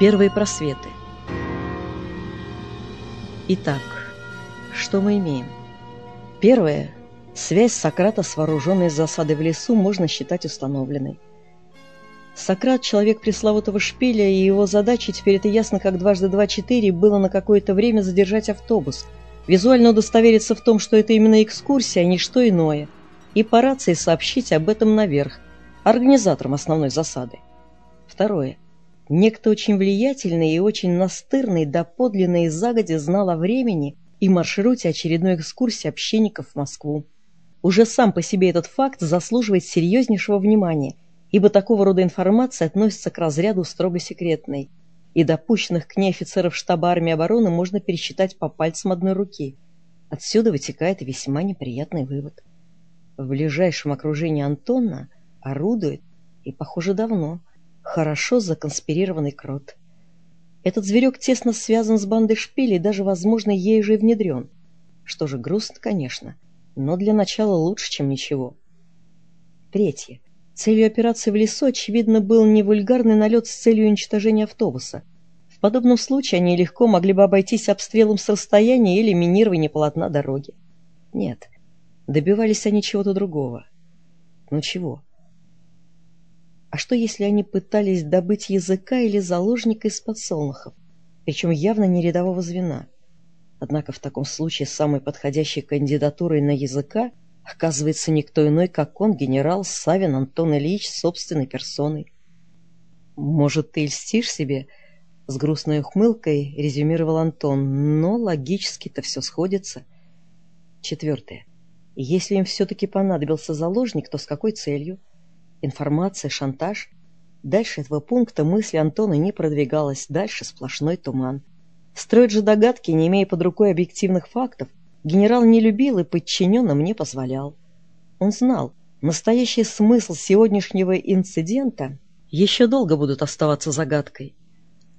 Первые просветы. Итак, что мы имеем? Первое. Связь Сократа с вооруженной засадой в лесу можно считать установленной. Сократ – человек пресловутого шпиля, и его задачей, теперь это ясно, как дважды два четыре, было на какое-то время задержать автобус, визуально удостовериться в том, что это именно экскурсия, а не что иное, и по рации сообщить об этом наверх, организаторам основной засады. Второе. Некто очень влиятельный и очень настырный доподлинно и загодя знал о времени и маршруте очередной экскурсии общенников в Москву. Уже сам по себе этот факт заслуживает серьезнейшего внимания, ибо такого рода информация относится к разряду строго секретной, и допущенных к ней офицеров штаба армии обороны можно пересчитать по пальцам одной руки. Отсюда вытекает весьма неприятный вывод. В ближайшем окружении Антона орудует, и, похоже, давно, хорошо законспирированный крот. Этот зверек тесно связан с бандой шпилей, даже, возможно, ей же и внедрен. Что же, грустно, конечно, но для начала лучше, чем ничего. Третье. Целью операции в лесу, очевидно, был не вульгарный налет с целью уничтожения автобуса. В подобном случае они легко могли бы обойтись обстрелом с расстояния или минированием полотна дороги. Нет, добивались они чего-то другого. Ну чего? А что, если они пытались добыть языка или заложника из подсолнухов, причем явно не рядового звена? Однако в таком случае самой подходящей кандидатурой на языка оказывается никто иной, как он, генерал Савин Антон Ильич, собственной персоной. «Может, ты льстишь себе?» — с грустной ухмылкой резюмировал Антон, но логически-то все сходится. Четвертое. Если им все-таки понадобился заложник, то с какой целью? Информация, шантаж. Дальше этого пункта мысли Антона не продвигалась, дальше сплошной туман. Строить же догадки, не имея под рукой объективных фактов, генерал не любил и подчиненным не позволял. Он знал, настоящий смысл сегодняшнего инцидента еще долго будут оставаться загадкой.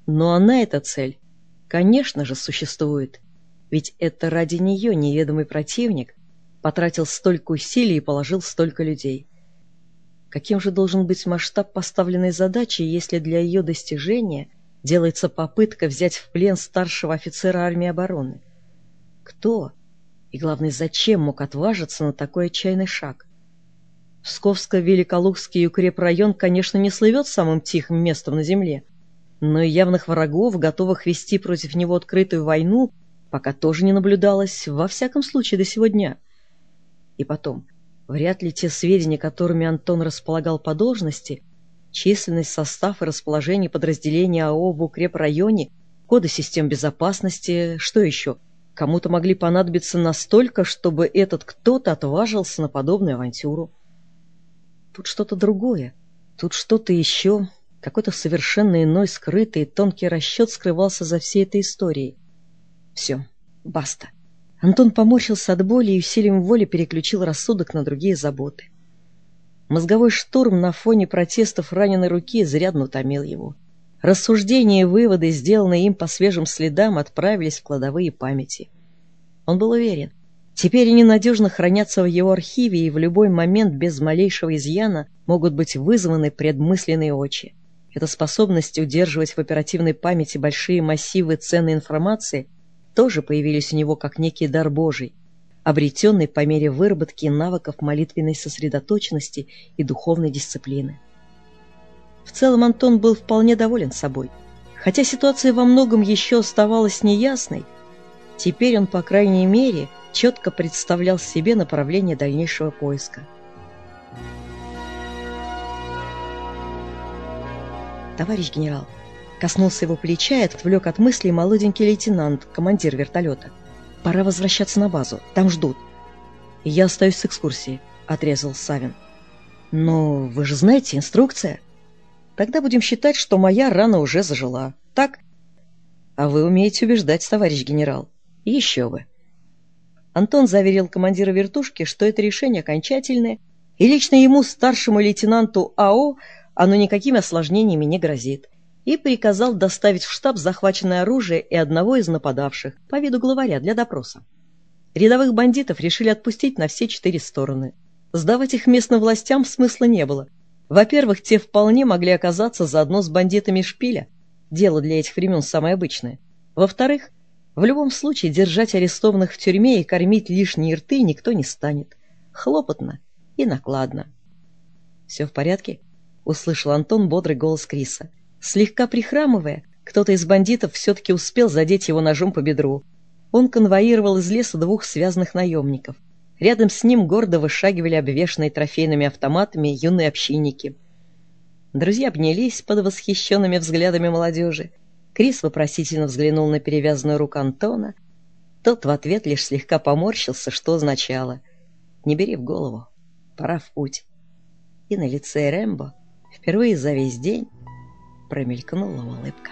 Но она, эта цель, конечно же, существует. Ведь это ради нее неведомый противник потратил столько усилий и положил столько людей. Каким же должен быть масштаб поставленной задачи, если для ее достижения делается попытка взять в плен старшего офицера армии обороны? Кто и, главное, зачем мог отважиться на такой отчаянный шаг? Псковско-Великолукский укрепрайон, конечно, не слывет самым тихим местом на земле, но и явных врагов, готовых вести против него открытую войну, пока тоже не наблюдалось, во всяком случае, до сего дня. И потом, Вряд ли те сведения, которыми Антон располагал по должности, численность, состав и расположение подразделений АО в укрепрайоне, коды систем безопасности, что еще, кому-то могли понадобиться настолько, чтобы этот кто-то отважился на подобную авантюру. Тут что-то другое, тут что-то еще, какой-то совершенно иной скрытый тонкий расчет скрывался за всей этой историей. Все, баста. Антон поморщился от боли и усилием воли переключил рассудок на другие заботы. Мозговой штурм на фоне протестов раненой руки изрядно утомил его. Рассуждения и выводы, сделанные им по свежим следам, отправились в кладовые памяти. Он был уверен, теперь они надежно хранятся в его архиве и в любой момент без малейшего изъяна могут быть вызваны предмысленные очи. Эта способность удерживать в оперативной памяти большие массивы ценной информации – тоже появились у него как некий дар Божий, обретенный по мере выработки навыков молитвенной сосредоточенности и духовной дисциплины. В целом Антон был вполне доволен собой. Хотя ситуация во многом еще оставалась неясной, теперь он, по крайней мере, четко представлял себе направление дальнейшего поиска. «Товарищ генерал», Коснулся его плеча и отвлек от мыслей молоденький лейтенант, командир вертолета. «Пора возвращаться на базу. Там ждут». «Я остаюсь с экскурсией», — отрезал Савин. «Но вы же знаете, инструкция». «Тогда будем считать, что моя рана уже зажила. Так?» «А вы умеете убеждать, товарищ генерал. Еще бы». Антон заверил командира вертушки, что это решение окончательное, и лично ему, старшему лейтенанту АО, оно никакими осложнениями не грозит и приказал доставить в штаб захваченное оружие и одного из нападавших, по виду главаря, для допроса. Рядовых бандитов решили отпустить на все четыре стороны. Сдавать их местным властям смысла не было. Во-первых, те вполне могли оказаться заодно с бандитами шпиля. дело для этих времен самое обычное. Во-вторых, в любом случае держать арестованных в тюрьме и кормить лишние рты никто не станет. Хлопотно и накладно. «Все в порядке?» — услышал Антон бодрый голос Криса. Слегка прихрамывая, кто-то из бандитов все-таки успел задеть его ножом по бедру. Он конвоировал из леса двух связанных наемников. Рядом с ним гордо вышагивали обвешанные трофейными автоматами юные общинники. Друзья обнялись под восхищенными взглядами молодежи. Крис вопросительно взглянул на перевязанную руку Антона. Тот в ответ лишь слегка поморщился, что означало «Не бери в голову, пора в путь». И на лице Рэмбо впервые за весь день промелькнула улыбка.